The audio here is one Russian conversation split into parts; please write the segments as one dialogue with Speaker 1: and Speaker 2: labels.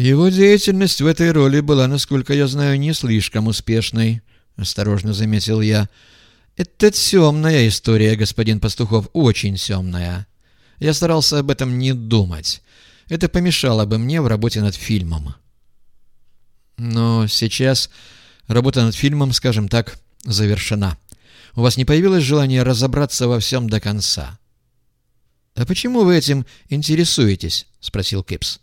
Speaker 1: Его деятельность в этой роли была, насколько я знаю, не слишком успешной, — осторожно заметил я. Это темная история, господин Пастухов, очень темная. Я старался об этом не думать. Это помешало бы мне в работе над фильмом. Но сейчас работа над фильмом, скажем так, завершена. У вас не появилось желания разобраться во всем до конца? — А почему вы этим интересуетесь? — спросил Кипс.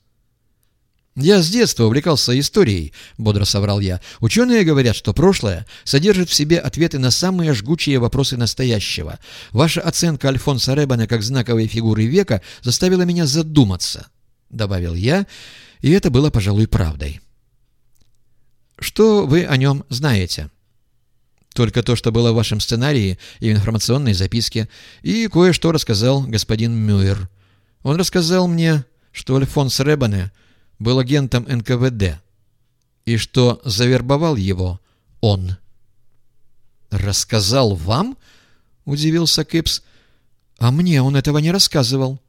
Speaker 1: «Я с детства увлекался историей», — бодро соврал я. «Ученые говорят, что прошлое содержит в себе ответы на самые жгучие вопросы настоящего. Ваша оценка Альфонса Ребана как знаковой фигуры века заставила меня задуматься», — добавил я, и это было, пожалуй, правдой. «Что вы о нем знаете?» «Только то, что было в вашем сценарии и в информационной записке, и кое-что рассказал господин Мюэр. Он рассказал мне, что Альфонс Ребане — был агентом НКВД и что завербовал его он. «Рассказал вам?» — удивился Кипс. «А мне он этого не рассказывал».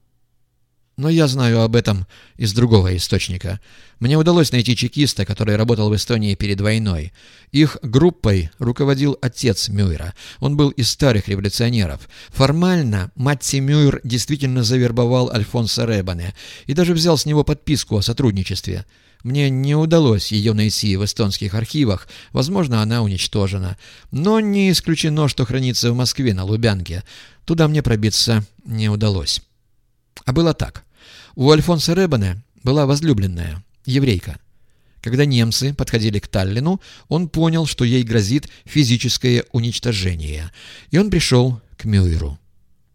Speaker 1: Но я знаю об этом из другого источника. Мне удалось найти чекиста, который работал в Эстонии перед войной. Их группой руководил отец Мюйра. Он был из старых революционеров. Формально Матти Мюйр действительно завербовал Альфонса Ребане и даже взял с него подписку о сотрудничестве. Мне не удалось ее найти в эстонских архивах, возможно, она уничтожена. Но не исключено, что хранится в Москве на Лубянке. Туда мне пробиться не удалось. А было так. У Альфонса Ребане была возлюбленная, еврейка. Когда немцы подходили к Таллину, он понял, что ей грозит физическое уничтожение, и он пришел к Мюйру.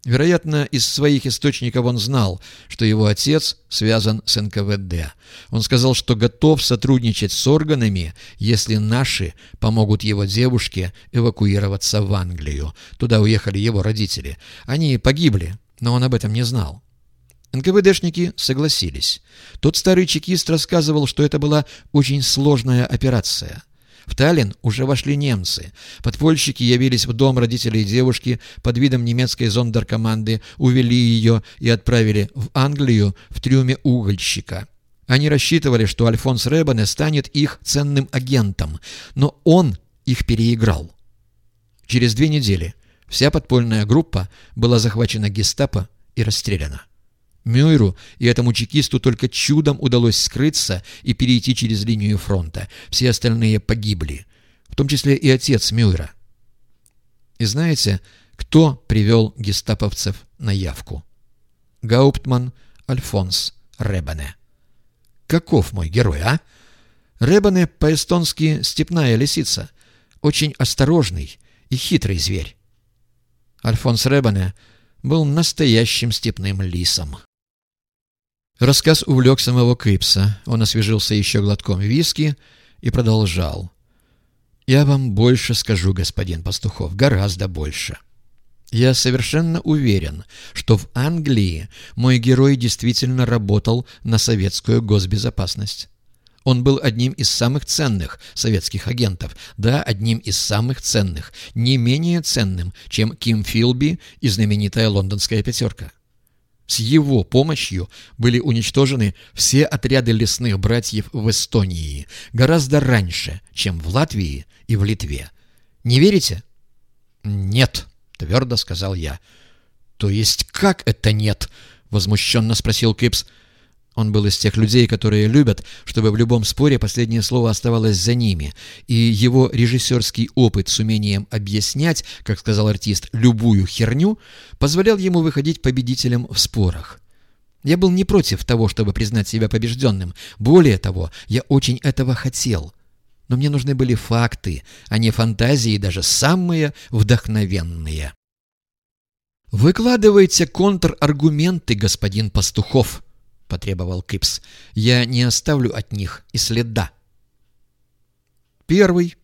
Speaker 1: Вероятно, из своих источников он знал, что его отец связан с НКВД. Он сказал, что готов сотрудничать с органами, если наши помогут его девушке эвакуироваться в Англию. Туда уехали его родители. Они погибли, но он об этом не знал. НКВДшники согласились. Тот старый чекист рассказывал, что это была очень сложная операция. В Таллин уже вошли немцы. Подпольщики явились в дом родителей девушки под видом немецкой зондеркоманды, увели ее и отправили в Англию в трюме угольщика. Они рассчитывали, что Альфонс Ребане станет их ценным агентом, но он их переиграл. Через две недели вся подпольная группа была захвачена гестапо и расстреляна. Мюйру и этому чекисту только чудом удалось скрыться и перейти через линию фронта. Все остальные погибли, в том числе и отец Мюйра. И знаете, кто привел гестаповцев на явку? Гауптман Альфонс Ребане. Каков мой герой, а? Ребане по-эстонски «степная лисица», очень осторожный и хитрый зверь. Альфонс Ребане был настоящим степным лисом. Рассказ увлек самого Крипса. Он освежился еще глотком виски и продолжал. «Я вам больше скажу, господин Пастухов, гораздо больше. Я совершенно уверен, что в Англии мой герой действительно работал на советскую госбезопасность. Он был одним из самых ценных советских агентов, да, одним из самых ценных, не менее ценным, чем Ким Филби и знаменитая лондонская пятерка. С его помощью были уничтожены все отряды лесных братьев в Эстонии гораздо раньше, чем в Латвии и в Литве. Не верите? «Нет», — твердо сказал я. «То есть как это нет?» — возмущенно спросил Кипс. Он был из тех людей, которые любят, чтобы в любом споре последнее слово оставалось за ними, и его режиссерский опыт с умением объяснять, как сказал артист, любую херню, позволял ему выходить победителем в спорах. Я был не против того, чтобы признать себя побежденным. Более того, я очень этого хотел. Но мне нужны были факты, а не фантазии, даже самые вдохновенные. «Выкладывайте контраргументы, господин Пастухов», — потребовал Кипс. «Я не оставлю от них и следа». Первый.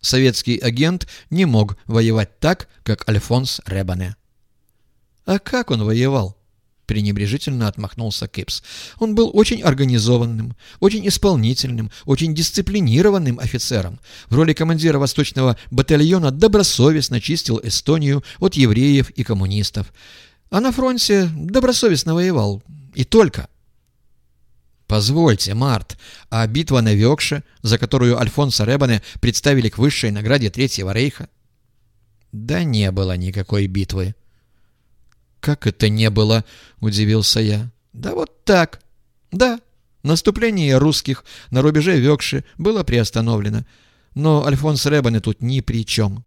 Speaker 1: Советский агент не мог воевать так, как Альфонс Ребане. «А как он воевал?» — пренебрежительно отмахнулся Кипс. «Он был очень организованным, очень исполнительным, очень дисциплинированным офицером. В роли командира восточного батальона добросовестно чистил Эстонию от евреев и коммунистов. А на фронте добросовестно воевал. И только...» Позвольте, Март, а битва на Векше, за которую Альфонса Ребане представили к высшей награде Третьего Рейха? Да не было никакой битвы. Как это не было? Удивился я. Да вот так. Да, наступление русских на рубеже Векши было приостановлено, но Альфонс Ребане тут ни при чем.